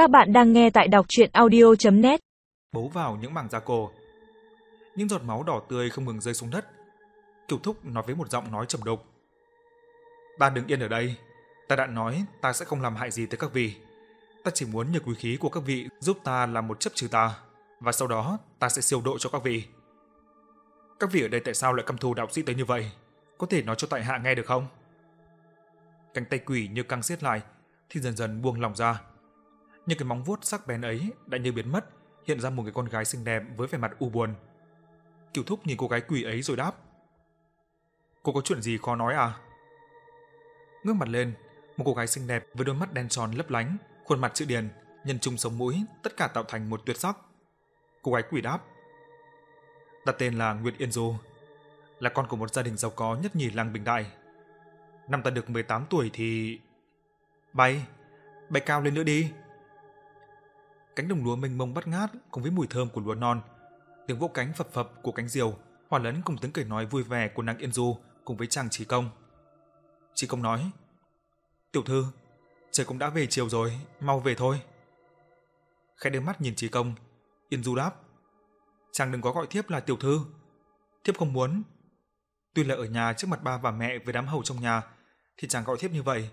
Các bạn đang nghe tại đọc audio net Bấu vào những mảng da cô. Những giọt máu đỏ tươi không ngừng rơi xuống đất. Kiều Thúc nói với một giọng nói trầm đục. Ta đứng yên ở đây. Ta đã nói ta sẽ không làm hại gì tới các vị. Ta chỉ muốn nhờ quý khí của các vị giúp ta làm một chấp trừ ta. Và sau đó ta sẽ siêu độ cho các vị. Các vị ở đây tại sao lại căm thù đạo sĩ tới như vậy? Có thể nói cho tại hạ nghe được không? Cánh tay quỷ như căng siết lại, thì dần dần buông lỏng ra. Nhưng cái móng vuốt sắc bén ấy đã như biến mất, hiện ra một người con gái xinh đẹp với vẻ mặt u buồn. Cửu Thúc nhìn cô gái quỷ ấy rồi đáp. Cô có chuyện gì khó nói à? Ngước mặt lên, một cô gái xinh đẹp với đôi mắt đen tròn lấp lánh, khuôn mặt chữ điền, nhân trung sống mũi, tất cả tạo thành một tuyệt sắc. Cô gái quỷ đáp. Ta tên là Nguyệt Yên Du, là con của một gia đình giàu có nhất nhì làng Bình Đại. Năm ta được 18 tuổi thì... Bay, bay cao lên nữa đi. Cánh đồng lúa mênh mông bắt ngát cùng với mùi thơm của lúa non, tiếng vỗ cánh phập phập của cánh diều hòa lẫn cùng tiếng cười nói vui vẻ của nàng Yên Du cùng với chàng Trí Công. Trí Công nói, Tiểu thư, trời cũng đã về chiều rồi, mau về thôi. Khẽ đưa mắt nhìn Trí Công, Yên Du đáp, chàng đừng có gọi thiếp là tiểu thư. Thiếp không muốn. Tuy là ở nhà trước mặt ba và mẹ với đám hầu trong nhà, thì chàng gọi thiếp như vậy.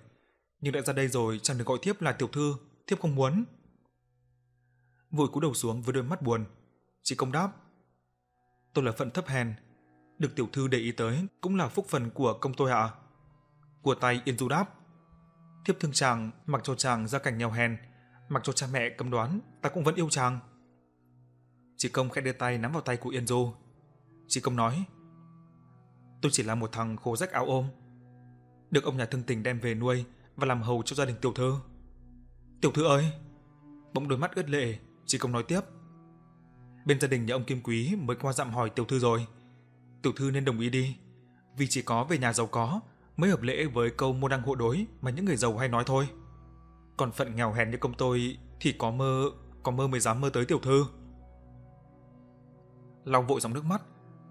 Nhưng đã ra đây rồi, chàng đừng gọi thiếp là tiểu thư, thiếp không muốn. Vội cúi đầu xuống với đôi mắt buồn. Chị công đáp. Tôi là phận thấp hèn, được tiểu thư để ý tới cũng là phúc phần của công tôi ạ. Của tay Yên Du đáp. Thiếp thương chàng, mặc cho chàng ra cảnh nghèo hèn, mặc cho cha mẹ cấm đoán, ta cũng vẫn yêu chàng. Chị công khẽ đưa tay nắm vào tay của Yên Du. Chị công nói. Tôi chỉ là một thằng khô rách áo ôm. Được ông nhà thương tình đem về nuôi và làm hầu cho gia đình tiểu thư. Tiểu thư ơi! Bỗng đôi mắt ướt lệ, chị công nói tiếp. Bên gia đình nhà ông Kim Quý mới qua dặm hỏi tiểu thư rồi. Tiểu thư nên đồng ý đi, vì chỉ có về nhà giàu có mới hợp lễ với câu môn đăng hộ đối mà những người giàu hay nói thôi. Còn phận nghèo hèn như công tôi thì có mơ, có mơ mới dám mơ tới tiểu thư. lòng vội dòng nước mắt,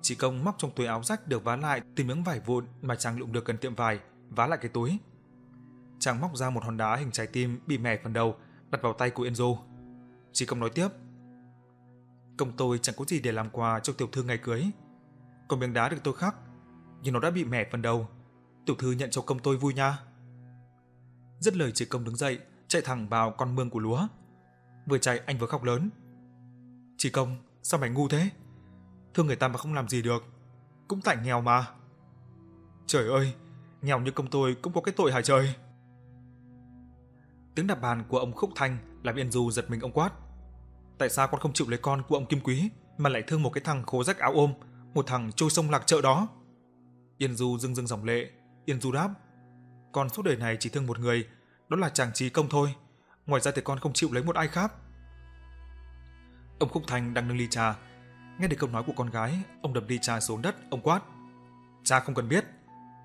chị công móc trong túi áo rách được vá lại tìm miếng vải vụn mà chàng lụm được gần tiệm vải, vá lại cái túi. Chàng móc ra một hòn đá hình trái tim bị mẻ phần đầu, đặt vào tay của Enzo. Chỉ công nói tiếp. Công tôi chẳng có gì để làm quà cho tiểu thư ngày cưới. Còn miếng đá được tôi khắc, nhưng nó đã bị mẻ phần đầu. Tiểu thư nhận cho công tôi vui nha. Dứt lời chỉ công đứng dậy, chạy thẳng vào con mương của lúa. Vừa chạy anh vừa khóc lớn. Chỉ công, sao mày ngu thế? Thương người ta mà không làm gì được. Cũng tại nghèo mà. Trời ơi, nghèo như công tôi cũng có cái tội hả trời. Tiếng đạp bàn của ông Khúc Thanh làm Yên Du giật mình ông quát. Tại sao con không chịu lấy con của ông Kim Quý mà lại thương một cái thằng khố rách áo ôm, một thằng trôi sông lạc chợ đó? Yên Du rưng rưng dòng lệ, Yên Du đáp. Con suốt đời này chỉ thương một người, đó là chàng trí công thôi. Ngoài ra thì con không chịu lấy một ai khác. Ông Khúc Thành đang nâng ly trà. Nghe được câu nói của con gái, ông đập ly trà xuống đất, ông quát. Cha không cần biết.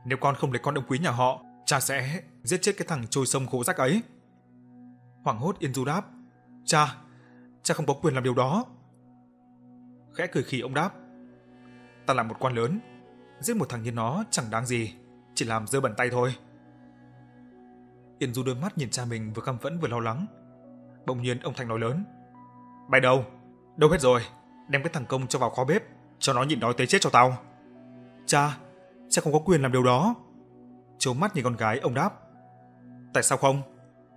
Nếu con không lấy con ông quý nhà họ, cha sẽ giết chết cái thằng trôi sông khố rách ấy. Hoảng hốt Yên Du đáp. Cha, cha không có quyền làm điều đó. Khẽ cười khì ông đáp. Ta là một quan lớn, giết một thằng như nó chẳng đáng gì, chỉ làm dơ bẩn tay thôi. Yên Du đôi mắt nhìn cha mình vừa căm phẫn vừa lo lắng. Bỗng nhiên ông Thành nói lớn. Bay đâu? Đâu hết rồi? Đem cái thằng công cho vào kho bếp, cho nó nhịn đói tới chết cho tao. Cha, cha không có quyền làm điều đó. Chố mắt nhìn con gái ông đáp. Tại sao không?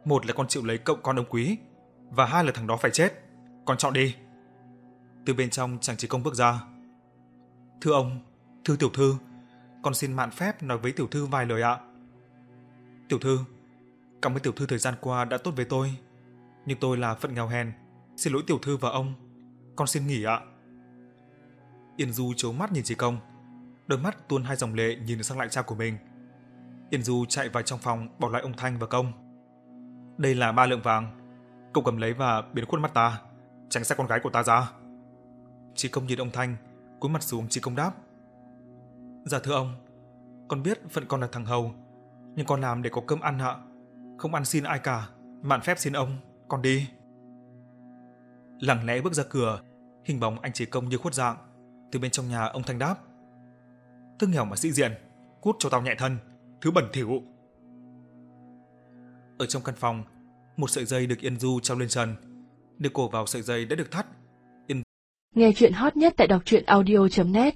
một là con chịu lấy cậu con ông quý, và hai là thằng đó phải chết. Con chọn đi. Từ bên trong chàng chỉ công bước ra. Thưa ông, thưa tiểu thư, con xin mạn phép nói với tiểu thư vài lời ạ. Tiểu thư, cảm ơn tiểu thư thời gian qua đã tốt với tôi, nhưng tôi là phận nghèo hèn, xin lỗi tiểu thư và ông, con xin nghỉ ạ. Yên Du chố mắt nhìn chỉ công, đôi mắt tuôn hai dòng lệ nhìn sang lại cha của mình. Yên Du chạy vào trong phòng bỏ lại ông Thanh và công. Đây là ba lượng vàng. Cậu cầm lấy và biến khuôn mắt ta, tránh xa con gái của ta ra. Chị công nhìn ông Thanh, cúi mặt xuống chị công đáp. Dạ thưa ông, con biết phận con là thằng hầu, nhưng con làm để có cơm ăn hạ, Không ăn xin ai cả, mạn phép xin ông, con đi. Lặng lẽ bước ra cửa, hình bóng anh chị công như khuất dạng. Từ bên trong nhà ông Thanh đáp. Thương nghèo mà sĩ diện, cút cho tao nhẹ thân, thứ bẩn thỉu. Ở trong căn phòng, một sợi dây được Yên Du treo lên trần. Được cổ vào sợi dây đã được thắt. Nghe chuyện hot nhất tại đọc truyện audio.net